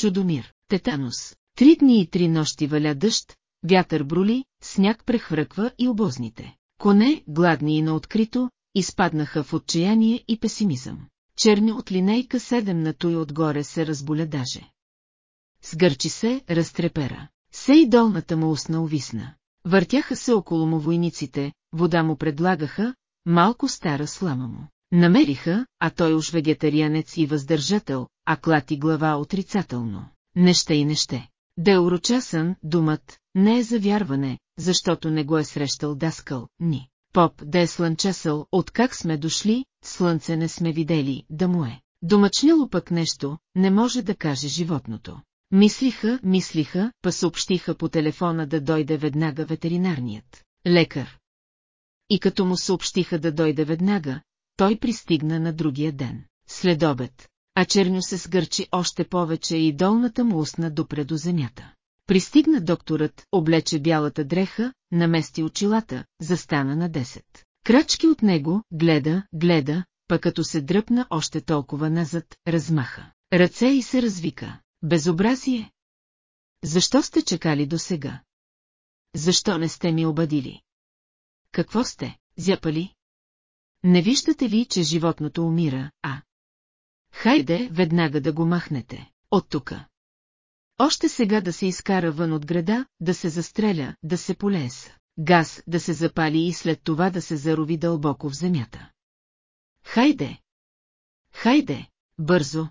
Чудомир, тетанус. Три дни и три нощи валя дъжд, вятър брули, сняг прехвърква и обозните. Коне, гладни и наоткрито, изпаднаха в отчаяние и песимизъм. Черни от линейка седем на той отгоре се разболя даже. Сгърчи се, разтрепера. Се и долната му устна увисна. Въртяха се около му войниците, вода му предлагаха, малко стара слама му. Намериха, а той уж вегетарианец и въздържател, а клати глава отрицателно. Не ще и не ще. Да е урочасън, думът, не е за вярване, защото не го е срещал даскал, ни. Поп да е слънчесъл, откак сме дошли, слънце не сме видели, да му е. Домъчнило пък нещо, не може да каже животното. Мислиха, мислиха, па съобщиха по телефона да дойде веднага ветеринарният лекар. И като му съобщиха да дойде веднага, той пристигна на другия ден, след обед, а черню се сгърчи още повече и долната му устна допре до земята. Пристигна докторът, облече бялата дреха, намести очилата, застана на 10. Крачки от него, гледа, гледа, пък като се дръпна още толкова назад, размаха. Ръце и се развика. Безобразие! Защо сте чекали до сега? Защо не сте ми обадили? Какво сте, зяпали? Не виждате ли, че животното умира, а? Хайде, веднага да го махнете, от тука. Още сега да се изкара вън от града, да се застреля, да се полеса. Газ да се запали и след това да се зарови дълбоко в земята. Хайде! Хайде! Бързо!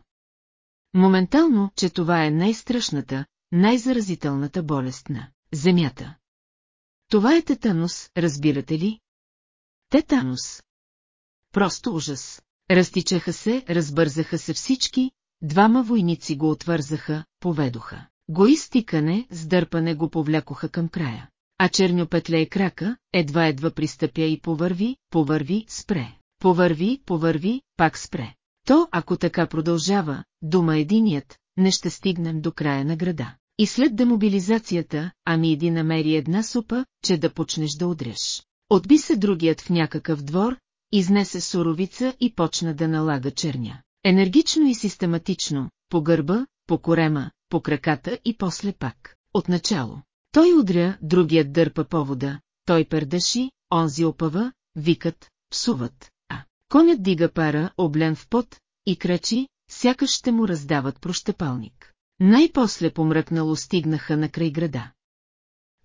Моментално, че това е най-страшната, най-заразителната болест на земята. Това е тетанус, разбирате ли? Тетанус. Просто ужас. Разтичаха се, разбързаха се всички, двама войници го отвързаха, поведоха. Го изтикане, сдърпане го повлякоха към края. А черню петле крака, едва-едва пристъпя и повърви, повърви, спре. Повърви, повърви, пак спре. То, ако така продължава, дума единият, не ще стигнем до края на града. И след демобилизацията, ами иди намери една супа, че да почнеш да удряш. Отби се другият в някакъв двор, изнесе суровица и почна да налага черня. Енергично и систематично, по гърба, по корема, по краката и после пак, отначало. Той удря, другият дърпа повода, той пердаши, онзи опава, викат, псуват, а конят дига пара, облен в пот, и крачи, сякаш ще му раздават прощепалник. Най-после помръкнало стигнаха на край града.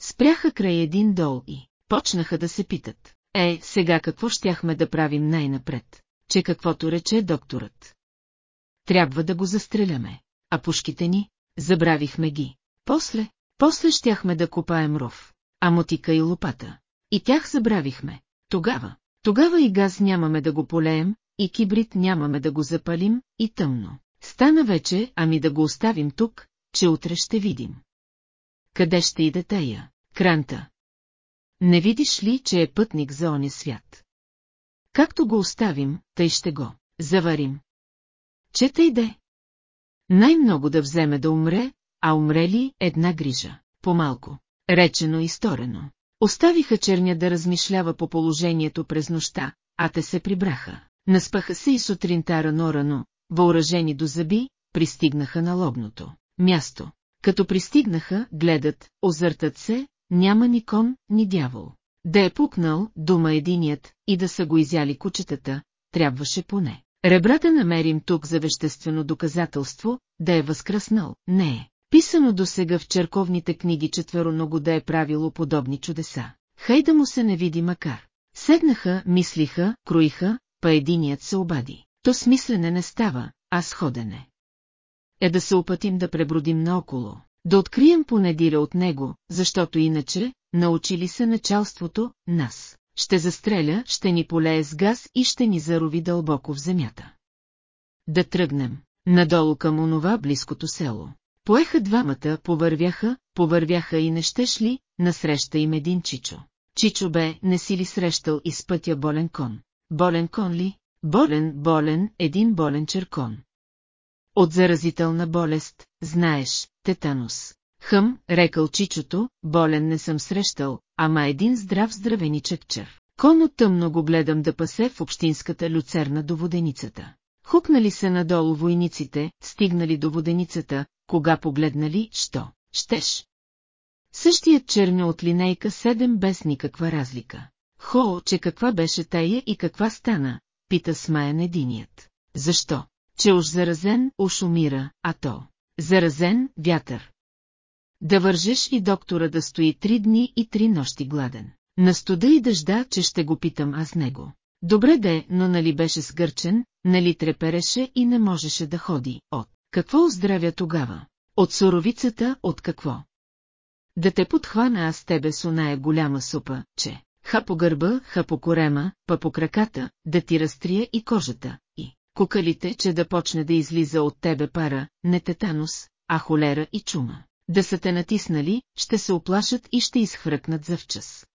Спряха край един дол и почнаха да се питат. Е, сега какво щяхме да правим най-напред? Че каквото рече докторът. Трябва да го застреляме. А пушките ни? Забравихме ги. После, после щяхме да копаем ров. А мотика и лопата. И тях забравихме. Тогава, тогава и газ нямаме да го полеем, и кибрид нямаме да го запалим, и тъмно. Стана вече, ами да го оставим тук, че утре ще видим. Къде ще иде тая? Кранта. Не видиш ли, че е пътник за оня свят? Както го оставим, тъй ще го заварим. Че тъй де? Най-много да вземе да умре, а умре ли една грижа, по-малко. Речено и сторено. Оставиха черня да размишлява по положението през нощта, а те се прибраха. Наспаха се и сутринта рано-рано, въоръжени до зъби, пристигнаха на лобното място. Като пристигнаха, гледат, озъртат се, няма ни кон, ни дявол. Да е пукнал, дума единият, и да са го изяли кучетата, трябваше поне. Ребрата намерим тук за веществено доказателство, да е възкръснал, не е. Писано до сега в черковните книги четвероного да е правило подобни чудеса. Хай да му се не види макар. Седнаха, мислиха, кроиха, па единият се обади. То смислене не става, а сходене. Е да се опътим да пребродим наоколо, да открием понедира от него, защото иначе, научили се началството, нас. Ще застреля, ще ни полее с газ и ще ни зарови дълбоко в земята. Да тръгнем, надолу към онова близкото село. Поеха двамата, повървяха, повървяха и не щеш ли, насреща им един Чичо. Чичо бе, не си ли срещал из пътя болен кон? Болен кон ли? Болен, болен, един болен черкон. От заразителна болест, знаеш, тетанус. Хъм, рекал Чичото, болен не съм срещал, ама един здрав здравеничък чер. Коно тъмно го гледам да пасе в общинската люцерна до воденицата. Хукнали се надолу войниците, стигнали до воденицата, кога погледнали, що, щеш. Същият черня от линейка 7 без никаква разлика. Хо, че каква беше тая и каква стана, пита смаян единият. Защо? Че уж заразен, уж умира, а то. Заразен, вятър. Да вържеш и доктора да стои три дни и три нощи гладен. На студа и дъжда, че ще го питам аз него. Добре де, но нали беше сгърчен, нали трепереше и не можеше да ходи. От какво оздравя тогава? От суровицата, от какво? Да те подхвана аз тебе с оная голяма супа, че ха по гърба, ха по корема, па по краката, да ти разтрия и кожата, и кукалите, че да почне да излиза от тебе пара, не тетанус, а холера и чума. Да са те натиснали, ще се оплашат и ще изхвръкнат за в час.